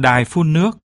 Đài phun nước.